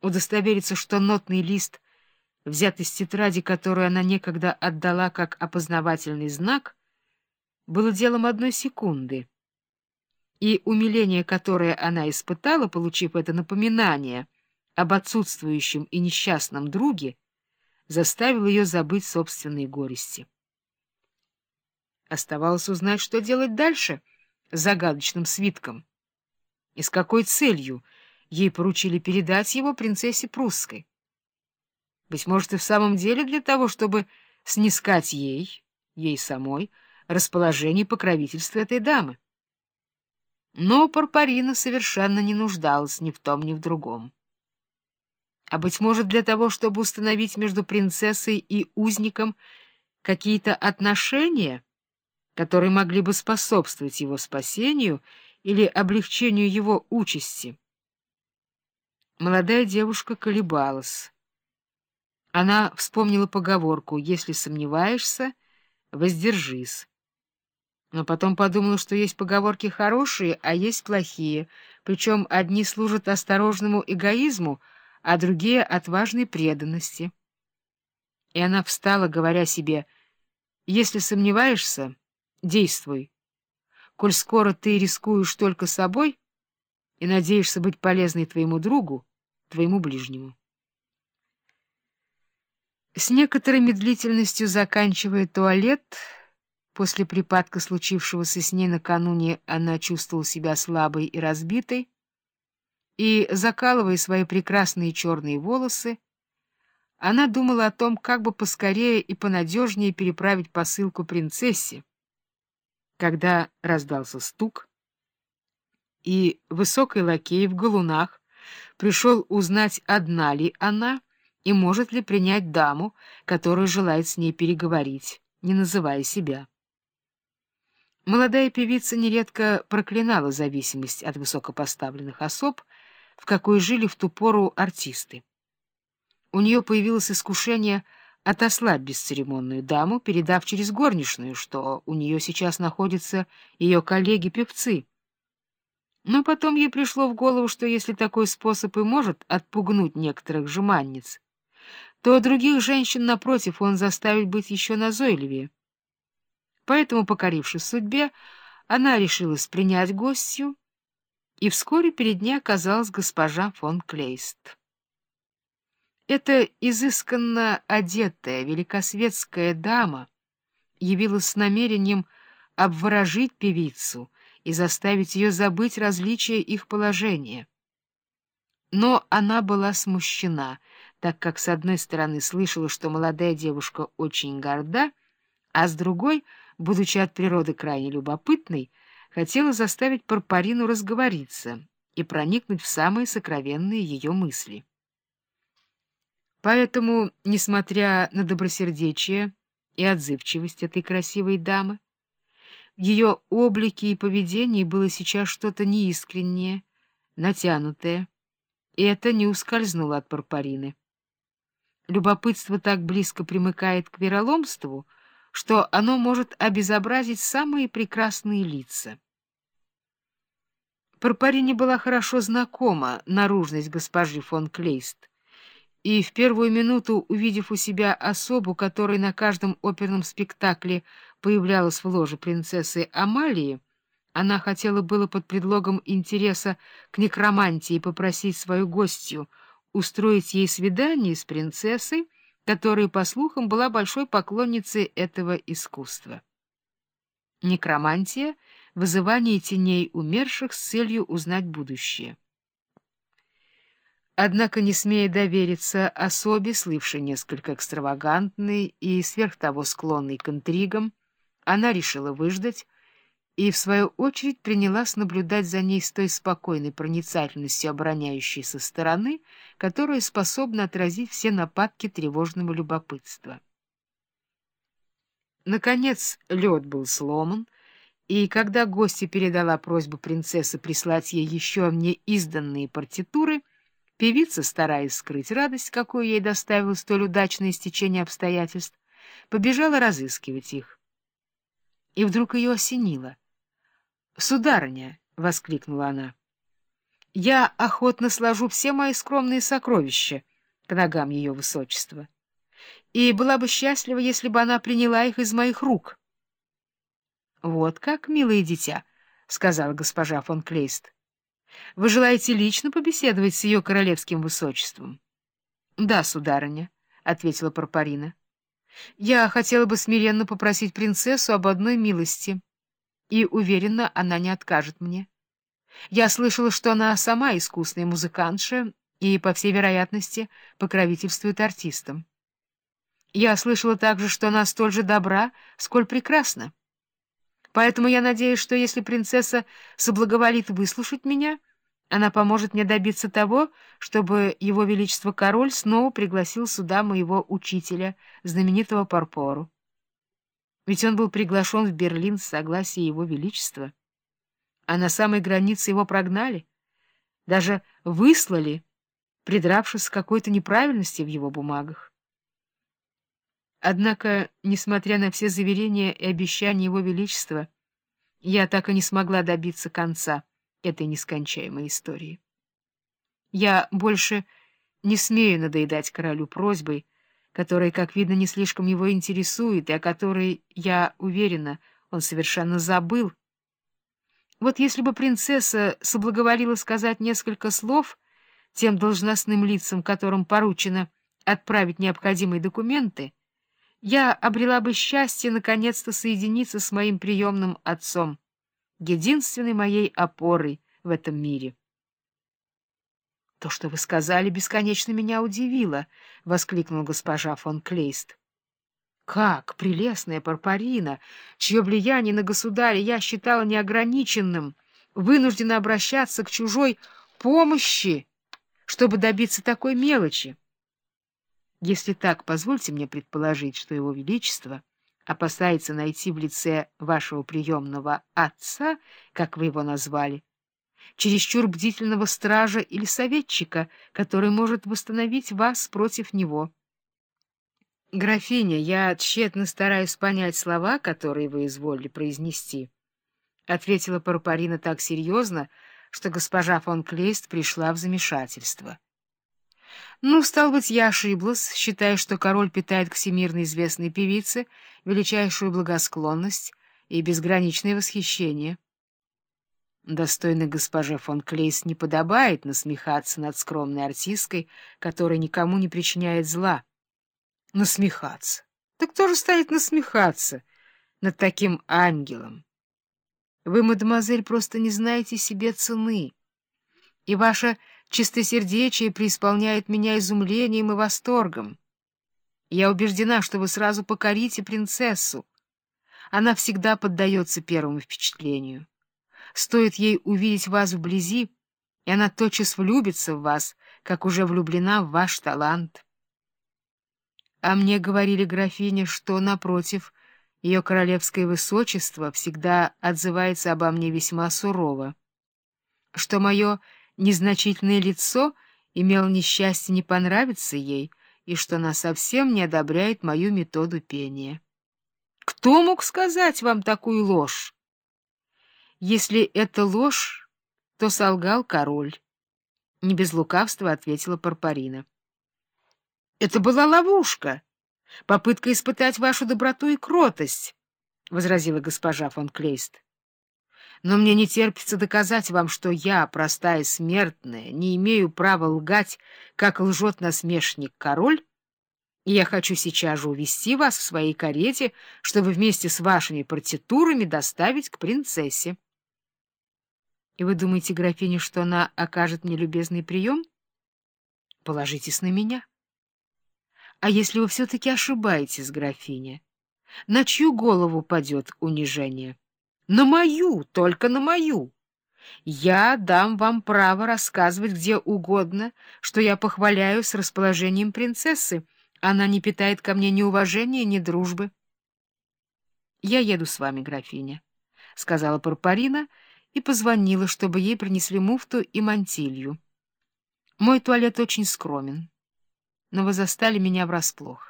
удостовериться, что нотный лист, взят из тетради, которую она некогда отдала как опознавательный знак, было делом одной секунды, и умиление, которое она испытала, получив это напоминание об отсутствующем и несчастном друге, заставило ее забыть собственные горести. Оставалось узнать, что делать дальше с загадочным свитком и с какой целью — ей поручили передать его принцессе прусской. Быть может, и в самом деле для того, чтобы снискать ей, ей самой, расположение и покровительство этой дамы. Но Парпарина совершенно не нуждалась ни в том, ни в другом. А, быть может, для того, чтобы установить между принцессой и узником какие-то отношения, которые могли бы способствовать его спасению или облегчению его участи. Молодая девушка колебалась. Она вспомнила поговорку «Если сомневаешься, воздержись». Но потом подумала, что есть поговорки хорошие, а есть плохие, причем одни служат осторожному эгоизму, а другие — отважной преданности. И она встала, говоря себе, «Если сомневаешься, действуй. Коль скоро ты рискуешь только собой и надеешься быть полезной твоему другу, твоему ближнему. С некоторой медлительностью заканчивая туалет, после припадка, случившегося с ней накануне, она чувствовала себя слабой и разбитой, и, закалывая свои прекрасные черные волосы, она думала о том, как бы поскорее и понадежнее переправить посылку принцессе, когда раздался стук, и высокий лакей в галунах пришел узнать, одна ли она и может ли принять даму, которая желает с ней переговорить, не называя себя. Молодая певица нередко проклинала зависимость от высокопоставленных особ, в какой жили в ту пору артисты. У нее появилось искушение отослать бесцеремонную даму, передав через горничную, что у нее сейчас находятся ее коллеги-певцы — но потом ей пришло в голову, что если такой способ и может отпугнуть некоторых жеманниц, то других женщин, напротив, он заставит быть еще назойливее. Поэтому, покорившись судьбе, она решилась принять гостью, и вскоре перед ней оказалась госпожа фон Клейст. Эта изысканно одетая великосветская дама явилась с намерением обворожить певицу — и заставить ее забыть различия их положения. Но она была смущена, так как с одной стороны слышала, что молодая девушка очень горда, а с другой, будучи от природы крайне любопытной, хотела заставить Парпарину разговориться и проникнуть в самые сокровенные ее мысли. Поэтому, несмотря на добросердечие и отзывчивость этой красивой дамы, в ее облике и поведении было сейчас что-то неискреннее, натянутое, и это не ускользнуло от Парпарины. Любопытство так близко примыкает к вероломству, что оно может обезобразить самые прекрасные лица. Парпарине была хорошо знакома наружность госпожи фон Клейст, и в первую минуту, увидев у себя особу, которая на каждом оперном спектакле появлялась в ложе принцессы Амалии, она хотела было под предлогом интереса к некромантии попросить свою гостью устроить ей свидание с принцессой, которая, по слухам, была большой поклонницей этого искусства. Некромантия — вызывание теней умерших с целью узнать будущее. Однако, не смея довериться особе, слывшей несколько экстравагантной и сверх того склонной к интригам, она решила выждать и, в свою очередь, принялась наблюдать за ней с той спокойной проницательностью обороняющей со стороны, которая способна отразить все нападки тревожного любопытства. Наконец лед был сломан, и когда гостья передала просьбу принцессы прислать ей еще неизданные партитуры, Певица, стараясь скрыть радость, какую ей доставило столь удачное стечение обстоятельств, побежала разыскивать их. И вдруг ее осенило. — Сударыня! — воскликнула она. — Я охотно сложу все мои скромные сокровища к ногам ее высочества, и была бы счастлива, если бы она приняла их из моих рук. — Вот как, милое дитя, — сказала госпожа фон Клейст. — Вы желаете лично побеседовать с ее королевским высочеством? — Да, сударыня, — ответила Парпарина. — Я хотела бы смиренно попросить принцессу об одной милости, и уверена, она не откажет мне. Я слышала, что она сама искусная музыкантша и, по всей вероятности, покровительствует артистам. Я слышала также, что она столь же добра, сколь прекрасна. Поэтому я надеюсь, что если принцесса соблаговолит выслушать меня, она поможет мне добиться того, чтобы его величество король снова пригласил сюда моего учителя, знаменитого Парпору. Ведь он был приглашен в Берлин с согласия его величества а на самой границе его прогнали, даже выслали, придравшись к какой-то неправильности в его бумагах. Однако, несмотря на все заверения и обещания его величества, я так и не смогла добиться конца этой нескончаемой истории. Я больше не смею надоедать королю просьбой, которая, как видно, не слишком его интересует, и о которой, я уверена, он совершенно забыл, вот если бы принцесса соблаговолила сказать несколько слов тем должностным лицам, которым поручено отправить необходимые документы, я обрела бы счастье наконец-то соединиться с моим приемным отцом, единственной моей опорой в этом мире. — То, что вы сказали, бесконечно меня удивило, — воскликнула госпожа фон Клейст. Как прелестная Парпарина, чье влияние на государя я считала неограниченным, вынуждена обращаться к чужой помощи, чтобы добиться такой мелочи. Если так, позвольте мне предположить, что его величество опасается найти в лице вашего приемного отца, как вы его назвали, чересчур бдительного стража или советчика, который может восстановить вас против него. — Графиня, я тщетно стараюсь понять слова, которые вы изволили произнести, — ответила Парпарина так серьезно, что госпожа фон Клейст пришла в замешательство. — Ну, стал быть, я ошиблась, считая, что король питает к всемирно известной певице величайшую благосклонность и безграничное восхищение. Достойной госпоже фон Клейст не подобает насмехаться над скромной артисткой, которая никому не причиняет зла. Насмехаться. Да кто же станет насмехаться над таким ангелом? Вы, мадемуазель, просто не знаете себе цены, и ваше чистосердечие преисполняет меня изумлением и восторгом. Я убеждена, что вы сразу покорите принцессу. Она всегда поддается первому впечатлению. Стоит ей увидеть вас вблизи, и она тотчас влюбится в вас, как уже влюблена в ваш талант. А мне говорили графиня, что, напротив, ее королевское высочество всегда отзывается обо мне весьма сурово, что мое незначительное лицо имело несчастье не понравиться ей и что она совсем не одобряет мою методу пения. Кто мог сказать вам такую ложь? Если это ложь, то солгал король. Не без лукавства ответила Парпарина. Это была ловушка, попытка испытать вашу доброту и кротость, — возразила госпожа фон Клейст. Но мне не терпится доказать вам, что я, простая смертная, не имею права лгать, как лжет насмешник король, и я хочу сейчас же увести вас в своей карете, чтобы вместе с вашими партитурами доставить к принцессе. И вы думаете, графиня, что она окажет мне любезный прием? Положитесь на меня. А если вы все-таки ошибаетесь, графиня, на чью голову падет унижение? На мою, только на мою. Я дам вам право рассказывать где угодно, что я похваляю с расположением принцессы. Она не питает ко мне ни уважения, ни дружбы. — Я еду с вами, графиня, — сказала Парпарина и позвонила, чтобы ей принесли муфту и мантилью. Мой туалет очень скромен но вы застали меня врасплох.